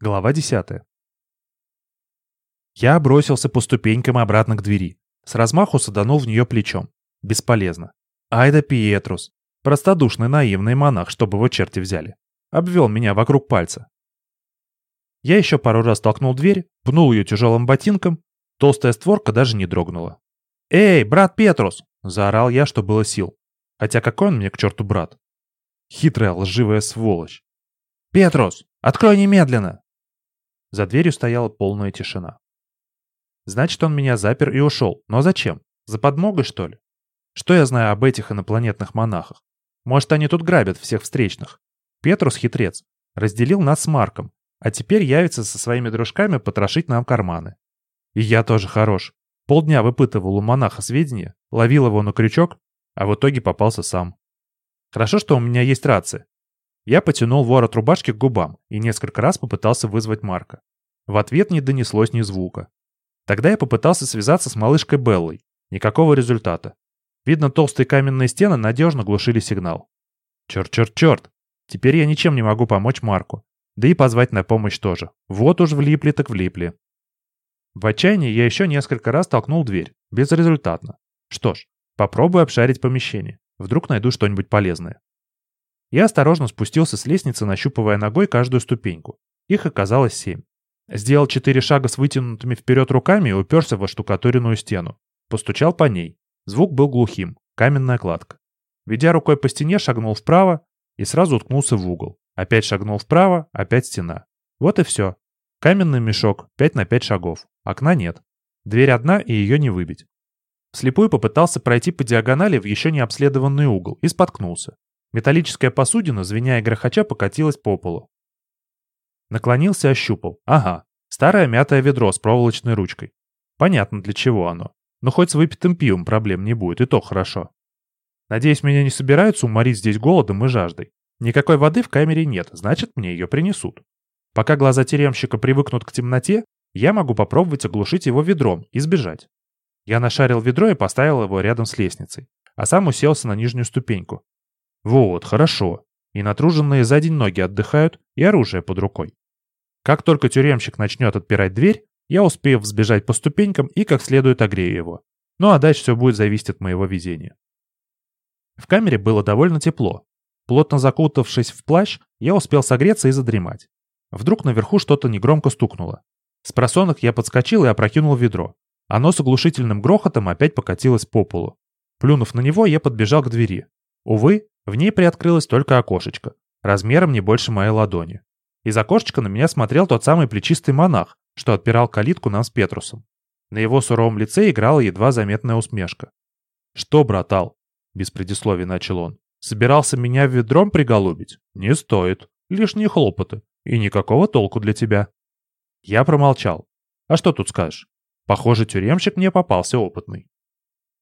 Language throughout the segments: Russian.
Глава 10. Я бросился по ступенькам обратно к двери. С размаху саданул в нее плечом. Бесполезно. Айда Пиетрус. Простодушный наивный монах, чтобы его черти взяли. Обвел меня вокруг пальца. Я еще пару раз толкнул дверь, пнул ее тяжелым ботинком. Толстая створка даже не дрогнула. «Эй, брат Петрус!» — заорал я, что было сил. Хотя какой он мне к черту брат? Хитрая лживая сволочь. «Петрус, открой немедленно!» За дверью стояла полная тишина. Значит, он меня запер и ушел. Но зачем? За подмогой, что ли? Что я знаю об этих инопланетных монахах? Может, они тут грабят всех встречных? Петрус хитрец. Разделил нас с Марком. А теперь явится со своими дружками потрошить нам карманы. И я тоже хорош. Полдня выпытывал у монаха сведения, ловил его на крючок, а в итоге попался сам. Хорошо, что у меня есть рация. Я потянул ворот рубашки к губам и несколько раз попытался вызвать Марка. В ответ не донеслось ни звука. Тогда я попытался связаться с малышкой Беллой. Никакого результата. Видно, толстые каменные стены надежно глушили сигнал. Черт-черт-черт. Теперь я ничем не могу помочь Марку. Да и позвать на помощь тоже. Вот уж влипли так влипли. В отчаянии я еще несколько раз толкнул дверь. Безрезультатно. Что ж, попробую обшарить помещение. Вдруг найду что-нибудь полезное. Я осторожно спустился с лестницы, нащупывая ногой каждую ступеньку. Их оказалось семь. Сделал четыре шага с вытянутыми вперед руками и уперся во штукатуренную стену. Постучал по ней. Звук был глухим. Каменная кладка. Ведя рукой по стене, шагнул вправо и сразу уткнулся в угол. Опять шагнул вправо, опять стена. Вот и все. Каменный мешок, 5 на 5 шагов. Окна нет. Дверь одна, и ее не выбить. Вслепую попытался пройти по диагонали в еще не обследованный угол и споткнулся. Металлическая посудина, звеня и грохоча, покатилась по полу. Наклонился, ощупал. Ага, старое мятое ведро с проволочной ручкой. Понятно, для чего оно. Но хоть с выпитым пивом проблем не будет, и то хорошо. Надеюсь, меня не собираются уморить здесь голодом и жаждой. Никакой воды в камере нет, значит, мне ее принесут. Пока глаза тюремщика привыкнут к темноте, я могу попробовать оглушить его ведром и сбежать. Я нашарил ведро и поставил его рядом с лестницей, а сам уселся на нижнюю ступеньку, вот, хорошо. И натруженные за день ноги отдыхают, и оружие под рукой. Как только тюремщик начнет отпирать дверь, я успею взбежать по ступенькам и как следует огрею его. Ну а дальше все будет зависеть от моего везения. В камере было довольно тепло. Плотно закутавшись в плащ, я успел согреться и задремать. Вдруг наверху что-то негромко стукнуло. С просонок я подскочил и опрокинул ведро. Оно с оглушительным грохотом опять покатилось по полу. Плюнув на него, я подбежал к двери. Увы, в ней приоткрылось только окошечко, размером не больше моей ладони. Из окошечка на меня смотрел тот самый плечистый монах, что отпирал калитку нам с Петрусом. На его суровом лице играла едва заметная усмешка. «Что, братал?» — без предисловий начал он. «Собирался меня ведром приголубить? Не стоит. Лишние хлопоты. И никакого толку для тебя». Я промолчал. «А что тут скажешь? Похоже, тюремщик мне попался опытный.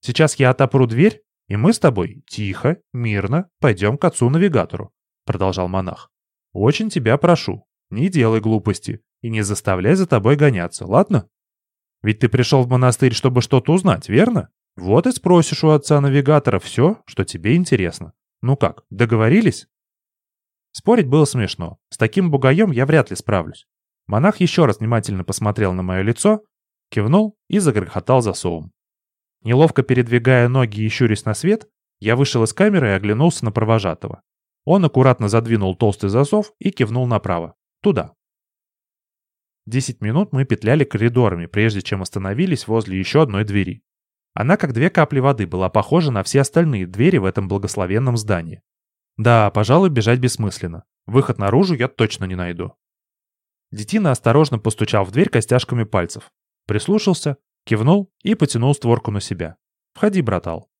Сейчас я отопру дверь, и мы с тобой тихо, мирно пойдем к отцу-навигатору», — продолжал монах. «Очень тебя прошу, не делай глупости и не заставляй за тобой гоняться, ладно? Ведь ты пришел в монастырь, чтобы что-то узнать, верно? Вот и спросишь у отца-навигатора все, что тебе интересно. Ну как, договорились?» Спорить было смешно. С таким бугаем я вряд ли справлюсь. Монах еще раз внимательно посмотрел на мое лицо, кивнул и загрохотал засовом. Неловко передвигая ноги и щурясь на свет, я вышел из камеры и оглянулся на провожатого. Он аккуратно задвинул толстый засов и кивнул направо. Туда. Десять минут мы петляли коридорами, прежде чем остановились возле еще одной двери. Она, как две капли воды, была похожа на все остальные двери в этом благословенном здании. Да, пожалуй, бежать бессмысленно. Выход наружу я точно не найду. Детина осторожно постучал в дверь костяшками пальцев. Прислушался Кивнул и потянул створку на себя. «Входи, братал».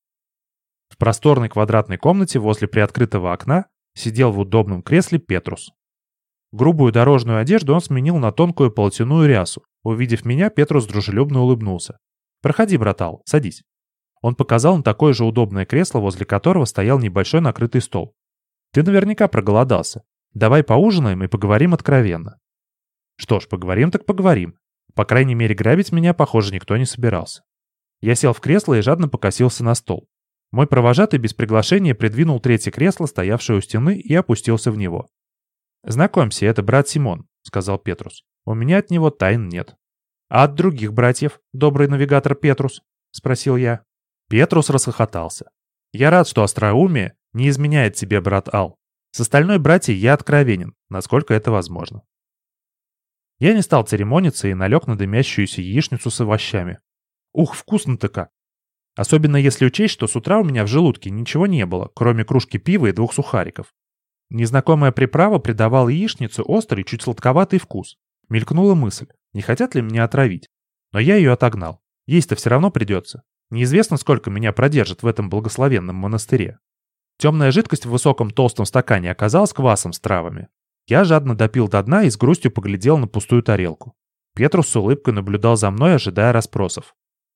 В просторной квадратной комнате возле приоткрытого окна сидел в удобном кресле Петрус. Грубую дорожную одежду он сменил на тонкую полотяную рясу. Увидев меня, Петрус дружелюбно улыбнулся. «Проходи, братал, садись». Он показал на такое же удобное кресло, возле которого стоял небольшой накрытый стол. «Ты наверняка проголодался. Давай поужинаем и поговорим откровенно». «Что ж, поговорим так поговорим. По крайней мере, грабить меня, похоже, никто не собирался. Я сел в кресло и жадно покосился на стол. Мой провожатый без приглашения придвинул третье кресло, стоявшее у стены, и опустился в него. «Знакомься, это брат Симон», — сказал Петрус. «У меня от него тайн нет». «А от других братьев, добрый навигатор Петрус?» — спросил я. Петрус расхохотался. «Я рад, что остроумие не изменяет тебе, брат Ал. С остальной братьей я откровенен, насколько это возможно». Я не стал церемониться и налег на дымящуюся яичницу с овощами. Ух, вкусно-то как! Особенно если учесть, что с утра у меня в желудке ничего не было, кроме кружки пива и двух сухариков. Незнакомая приправа придавала яичнице острый, чуть сладковатый вкус. Мелькнула мысль, не хотят ли меня отравить? Но я ее отогнал. Есть-то все равно придется. Неизвестно, сколько меня продержит в этом благословенном монастыре. Темная жидкость в высоком толстом стакане оказалась квасом с травами. Я жадно допил до дна и с грустью поглядел на пустую тарелку. Петрус с улыбкой наблюдал за мной, ожидая расспросов.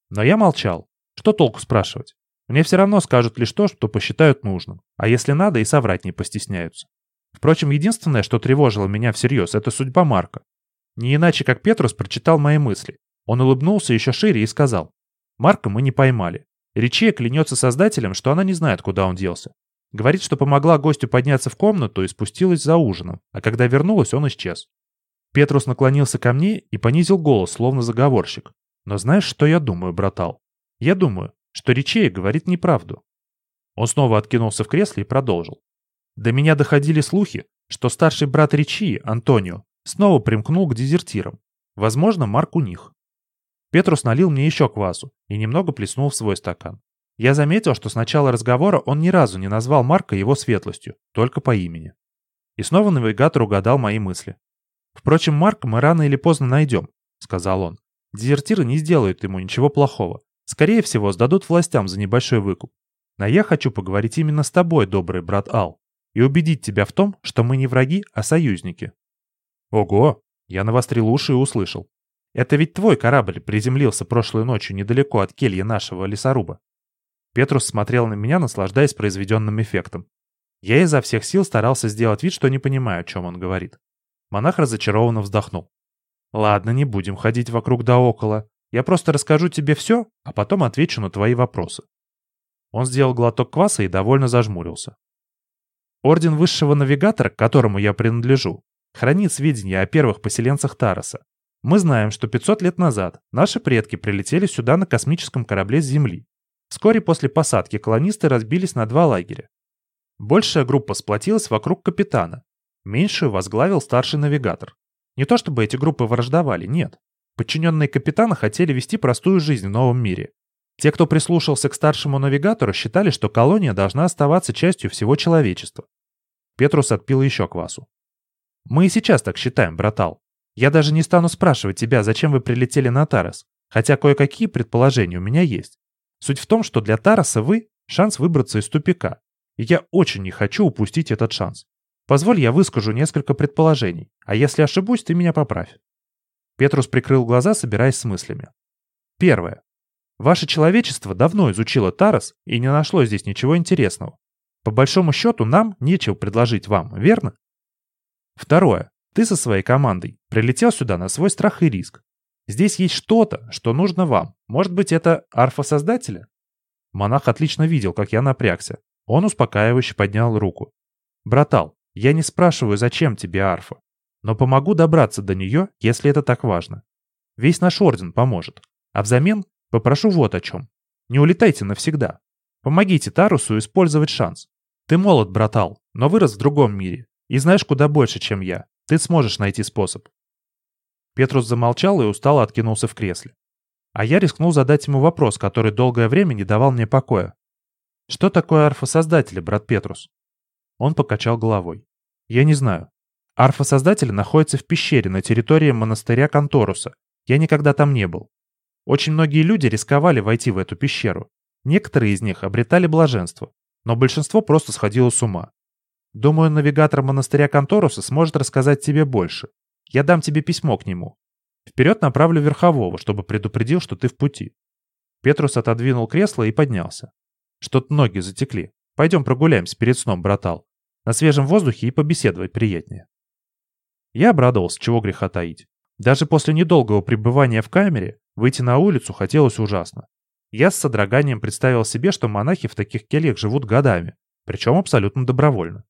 Но я молчал. Что толку спрашивать? Мне все равно скажут лишь то, что посчитают нужным. А если надо, и соврать не постесняются. Впрочем, единственное, что тревожило меня всерьез, это судьба Марка. Не иначе, как Петрус прочитал мои мысли. Он улыбнулся еще шире и сказал. Марка мы не поймали. Ричия клянется создателем, что она не знает, куда он делся. Говорит, что помогла гостю подняться в комнату и спустилась за ужином, а когда вернулась, он исчез. Петрус наклонился ко мне и понизил голос, словно заговорщик. Но знаешь, что я думаю, братал? Я думаю, что Ричея говорит неправду. Он снова откинулся в кресле и продолжил. До меня доходили слухи, что старший брат Ричии, Антонио, снова примкнул к дезертирам. Возможно, Марк у них. Петрус налил мне еще квасу и немного плеснул в свой стакан. Я заметил, что с начала разговора он ни разу не назвал Марка его светлостью, только по имени. И снова навигатор угадал мои мысли. «Впрочем, Марка мы рано или поздно найдем», — сказал он. «Дезертиры не сделают ему ничего плохого. Скорее всего, сдадут властям за небольшой выкуп. Но я хочу поговорить именно с тобой, добрый брат Ал, и убедить тебя в том, что мы не враги, а союзники». «Ого!» — я навострил уши и услышал. «Это ведь твой корабль приземлился прошлой ночью недалеко от кельи нашего лесоруба». Петрус смотрел на меня, наслаждаясь произведенным эффектом. Я изо всех сил старался сделать вид, что не понимаю, о чем он говорит. Монах разочарованно вздохнул. «Ладно, не будем ходить вокруг да около. Я просто расскажу тебе все, а потом отвечу на твои вопросы». Он сделал глоток кваса и довольно зажмурился. Орден высшего навигатора, к которому я принадлежу, хранит сведения о первых поселенцах Тароса. Мы знаем, что 500 лет назад наши предки прилетели сюда на космическом корабле с Земли. Вскоре после посадки колонисты разбились на два лагеря. Большая группа сплотилась вокруг капитана, меньшую возглавил старший навигатор. Не то чтобы эти группы враждовали, нет. Подчиненные капитана хотели вести простую жизнь в новом мире. Те, кто прислушался к старшему навигатору, считали, что колония должна оставаться частью всего человечества. Петрус отпил еще квасу. «Мы и сейчас так считаем, братал. Я даже не стану спрашивать тебя, зачем вы прилетели на Тарас, хотя кое-какие предположения у меня есть. Суть в том, что для Тараса вы — шанс выбраться из тупика, и я очень не хочу упустить этот шанс. Позволь, я выскажу несколько предположений, а если ошибусь, ты меня поправь. Петрус прикрыл глаза, собираясь с мыслями. Первое. Ваше человечество давно изучило Тарас и не нашло здесь ничего интересного. По большому счету, нам нечего предложить вам, верно? Второе. Ты со своей командой прилетел сюда на свой страх и риск. Здесь есть что-то, что нужно вам. Может быть, это арфа Создателя? Монах отлично видел, как я напрягся. Он успокаивающе поднял руку. «Братал, я не спрашиваю, зачем тебе арфа но помогу добраться до нее, если это так важно. Весь наш орден поможет. А взамен попрошу вот о чем. Не улетайте навсегда. Помогите Тарусу использовать шанс. Ты молод, братал, но вырос в другом мире. И знаешь куда больше, чем я. Ты сможешь найти способ. Петрус замолчал и устало откинулся в кресле. А я рискнул задать ему вопрос, который долгое время не давал мне покоя. «Что такое арфа-создатели, брат Петрус?» Он покачал головой. «Я не знаю. Арфа Создателя находится в пещере на территории монастыря Конторуса. Я никогда там не был. Очень многие люди рисковали войти в эту пещеру. Некоторые из них обретали блаженство, но большинство просто сходило с ума. Думаю, навигатор монастыря Конторуса сможет рассказать тебе больше. Я дам тебе письмо к нему. Вперед направлю верхового, чтобы предупредил, что ты в пути. Петрус отодвинул кресло и поднялся. Что-то ноги затекли. Пойдем прогуляемся перед сном, братал. На свежем воздухе и побеседовать приятнее. Я обрадовался, чего греха таить. Даже после недолгого пребывания в камере выйти на улицу хотелось ужасно. Я с содроганием представил себе, что монахи в таких кельях живут годами, причем абсолютно добровольно.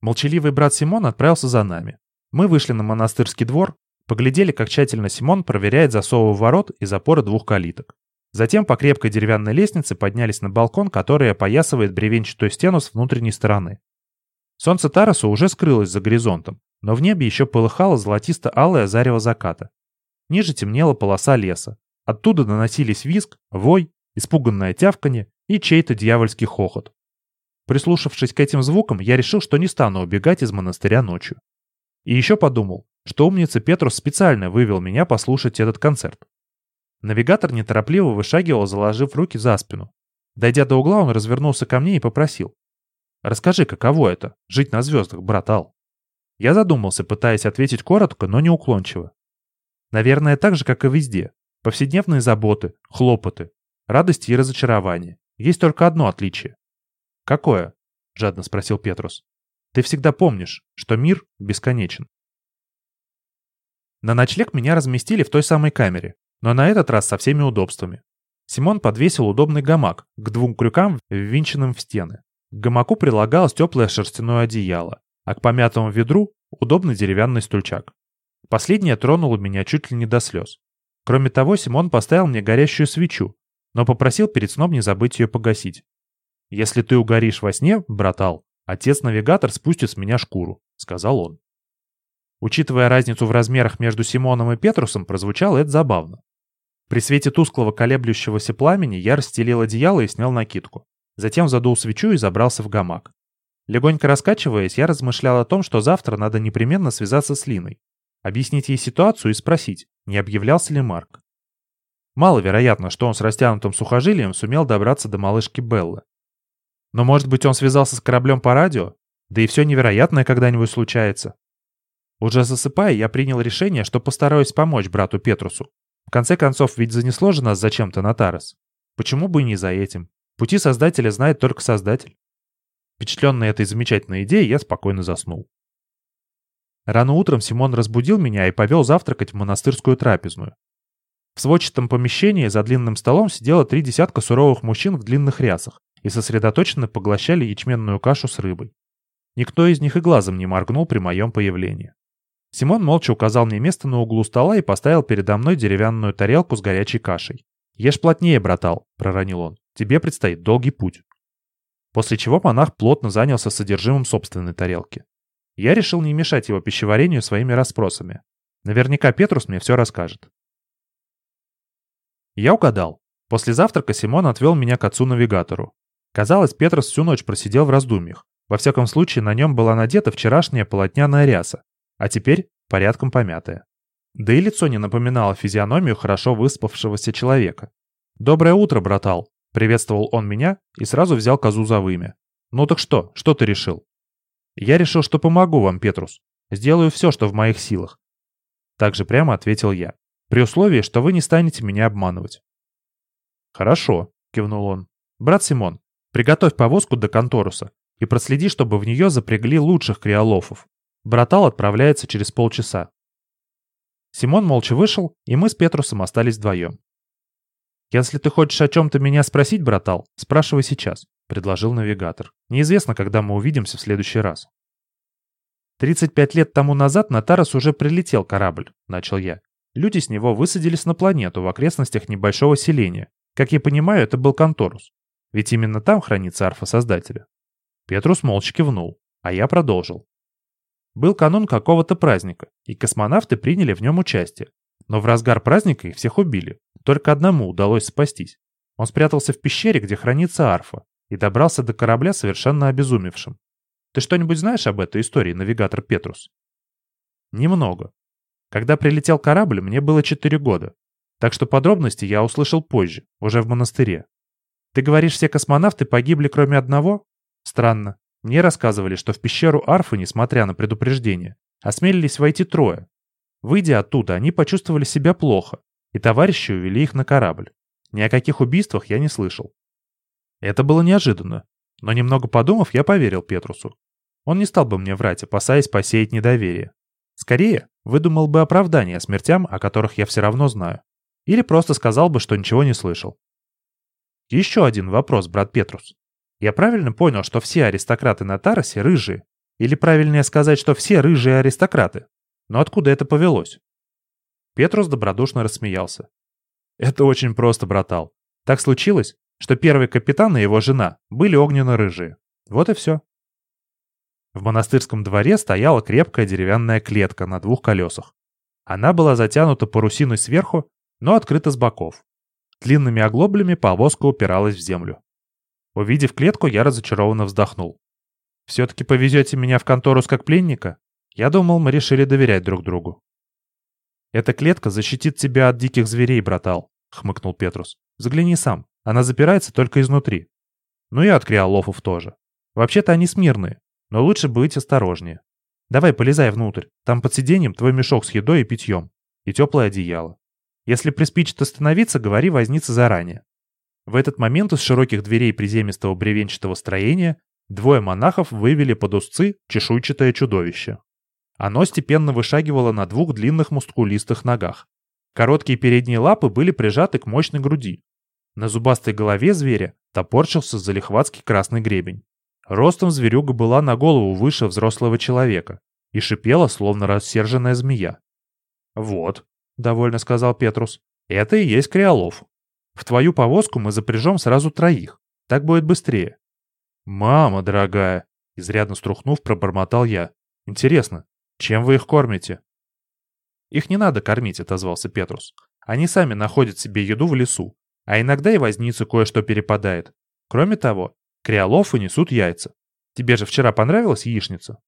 Молчаливый брат Симон отправился за нами. Мы вышли на монастырский двор, поглядели, как тщательно Симон проверяет засовы ворот и запоры двух калиток. Затем по крепкой деревянной лестнице поднялись на балкон, который опоясывает бревенчатую стену с внутренней стороны. Солнце Тараса уже скрылось за горизонтом, но в небе еще полыхало золотисто-алое зарево заката. Ниже темнела полоса леса. Оттуда доносились визг, вой, испуганное тявканье и чей-то дьявольский хохот. Прислушавшись к этим звукам, я решил, что не стану убегать из монастыря ночью. И еще подумал, что умница Петрус специально вывел меня послушать этот концерт. Навигатор неторопливо вышагивал, заложив руки за спину. Дойдя до угла, он развернулся ко мне и попросил. «Расскажи, каково это — жить на звездах, братал?» Я задумался, пытаясь ответить коротко, но не уклончиво. Наверное, так же, как и везде. Повседневные заботы, хлопоты, радости и разочарования. Есть только одно отличие. «Какое?» — жадно спросил Петрус. «Ты всегда помнишь, что мир бесконечен». На ночлег меня разместили в той самой камере, но на этот раз со всеми удобствами. Симон подвесил удобный гамак к двум крюкам, ввинченным в стены. К гамаку прилагалось теплое шерстяное одеяло, а к помятому ведру — удобный деревянный стульчак. Последнее тронуло меня чуть ли не до слез. Кроме того, Симон поставил мне горящую свечу, но попросил перед сном не забыть ее погасить. «Если ты угоришь во сне, братал, отец-навигатор спустит с меня шкуру», — сказал он. Учитывая разницу в размерах между Симоном и Петрусом, прозвучало это забавно. При свете тусклого колеблющегося пламени я расстелил одеяло и снял накидку. Затем задул свечу и забрался в гамак. Легонько раскачиваясь, я размышлял о том, что завтра надо непременно связаться с Линой, объяснить ей ситуацию и спросить, не объявлялся ли Марк. Маловероятно, что он с растянутым сухожилием сумел добраться до малышки Беллы. Но может быть он связался с кораблем по радио? Да и все невероятное когда-нибудь случается. Уже засыпая, я принял решение, что постараюсь помочь брату Петрусу. В конце концов, ведь занесло же нас зачем-то на Тарас. Почему бы и не за этим? Пути создателя знает только создатель. Впечатленный этой замечательной идеей, я спокойно заснул. Рано утром Симон разбудил меня и повел завтракать в монастырскую трапезную. В сводчатом помещении за длинным столом сидело три десятка суровых мужчин в длинных рясах и сосредоточенно поглощали ячменную кашу с рыбой. Никто из них и глазом не моргнул при моем появлении. Симон молча указал мне место на углу стола и поставил передо мной деревянную тарелку с горячей кашей. «Ешь плотнее, братал», — проронил он. «Тебе предстоит долгий путь». После чего монах плотно занялся содержимым собственной тарелки. Я решил не мешать его пищеварению своими расспросами. Наверняка Петрус мне все расскажет. Я угадал. После завтрака Симон отвел меня к отцу-навигатору. Казалось, Петрус всю ночь просидел в раздумьях. Во всяком случае, на нем была надета вчерашняя полотняная ряса, а теперь порядком помятая. Да и лицо не напоминало физиономию хорошо выспавшегося человека. «Доброе утро, братал!» — приветствовал он меня и сразу взял козу за вымя. «Ну так что, что ты решил?» «Я решил, что помогу вам, Петрус. Сделаю все, что в моих силах». Так же прямо ответил я, при условии, что вы не станете меня обманывать. «Хорошо», — кивнул он. «Брат Симон, приготовь повозку до Конторуса и проследи, чтобы в нее запрягли лучших криолофов. Братал отправляется через полчаса. Симон молча вышел, и мы с Петрусом остались вдвоем. «Если ты хочешь о чем-то меня спросить, братал, спрашивай сейчас», — предложил навигатор. «Неизвестно, когда мы увидимся в следующий раз». «35 лет тому назад на Тарас уже прилетел корабль», — начал я. Люди с него высадились на планету в окрестностях небольшого селения. Как я понимаю, это был Конторус. Ведь именно там хранится арфа Создателя. Петрус молча кивнул, а я продолжил. Был канун какого-то праздника, и космонавты приняли в нем участие. Но в разгар праздника их всех убили. Только одному удалось спастись. Он спрятался в пещере, где хранится арфа, и добрался до корабля совершенно обезумевшим. Ты что-нибудь знаешь об этой истории, навигатор Петрус? Немного. Когда прилетел корабль, мне было 4 года. Так что подробности я услышал позже, уже в монастыре. Ты говоришь, все космонавты погибли, кроме одного? Странно. Мне рассказывали, что в пещеру Арфы, несмотря на предупреждение, осмелились войти трое. Выйдя оттуда, они почувствовали себя плохо, и товарищи увели их на корабль. Ни о каких убийствах я не слышал. Это было неожиданно, но немного подумав, я поверил Петрусу. Он не стал бы мне врать, опасаясь посеять недоверие. Скорее, выдумал бы оправдание смертям, о которых я все равно знаю. Или просто сказал бы, что ничего не слышал. Еще один вопрос, брат Петрус. Я правильно понял, что все аристократы на Таросе рыжие? Или правильнее сказать, что все рыжие аристократы? Но откуда это повелось? Петрус добродушно рассмеялся. Это очень просто, братал. Так случилось, что первый капитан и его жена были огненно-рыжие. Вот и все. В монастырском дворе стояла крепкая деревянная клетка на двух колесах. Она была затянута парусиной сверху, но открыта с боков. Длинными оглоблями повозка упиралась в землю. Увидев клетку, я разочарованно вздохнул. «Все-таки повезете меня в контору как пленника? Я думал, мы решили доверять друг другу». «Эта клетка защитит тебя от диких зверей, братал», — хмыкнул Петрус. «Взгляни сам, она запирается только изнутри. Ну и от криолофов тоже. Вообще-то они смирные, но лучше быть осторожнее. Давай полезай внутрь, там под сиденьем твой мешок с едой и питьем. И теплое одеяло. Если приспичит остановиться, говори вознице заранее. В этот момент из широких дверей приземистого бревенчатого строения двое монахов вывели под узцы чешуйчатое чудовище. Оно степенно вышагивало на двух длинных мускулистых ногах. Короткие передние лапы были прижаты к мощной груди. На зубастой голове зверя топорчился залихватский красный гребень. Ростом зверюга была на голову выше взрослого человека и шипела, словно рассерженная змея. «Вот», — довольно сказал Петрус, — «это и есть Криолов. В твою повозку мы запряжем сразу троих. Так будет быстрее». «Мама дорогая», — изрядно струхнув, пробормотал я. «Интересно, чем вы их кормите?» «Их не надо кормить», — отозвался Петрус. «Они сами находят себе еду в лесу, а иногда и вознице кое-что перепадает. Кроме того, криолофы несут яйца. Тебе же вчера понравилась яичница?»